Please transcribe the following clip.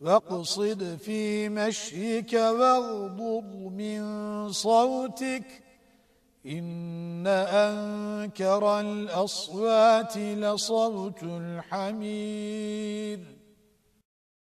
واقصد في مشيك واغضض من صوتك إن أنكر الأصوات لصوت الحميد.